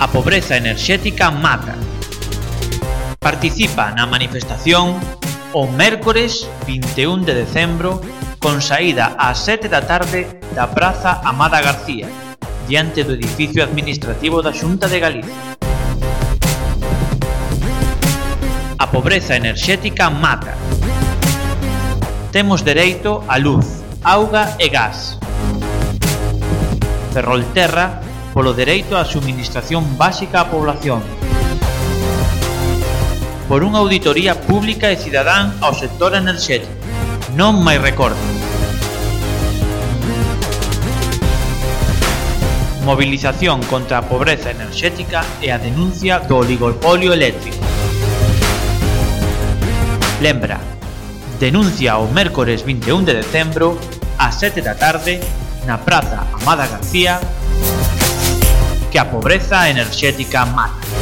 A pobreza enerxética mata. Participa na manifestación o mércores 21 de decembro con saída ás 7 da tarde da Praza Amada García, diante do edificio administrativo da Xunta de Galicia. A pobreza enerxética mata. Temos dereito á luz, auga e gas. Ferrolterra polo dereito á subministración básica á población. por unha auditoría pública e cidadán ao sector enerxético. Non máis recortes. Mobilización contra a pobreza enerxética e a denuncia do oligopolio eléctrico. Lembra, denuncia o mércores 21 de decembro ás 7 da tarde na Praza Amada García que a pobreza enerxética mata.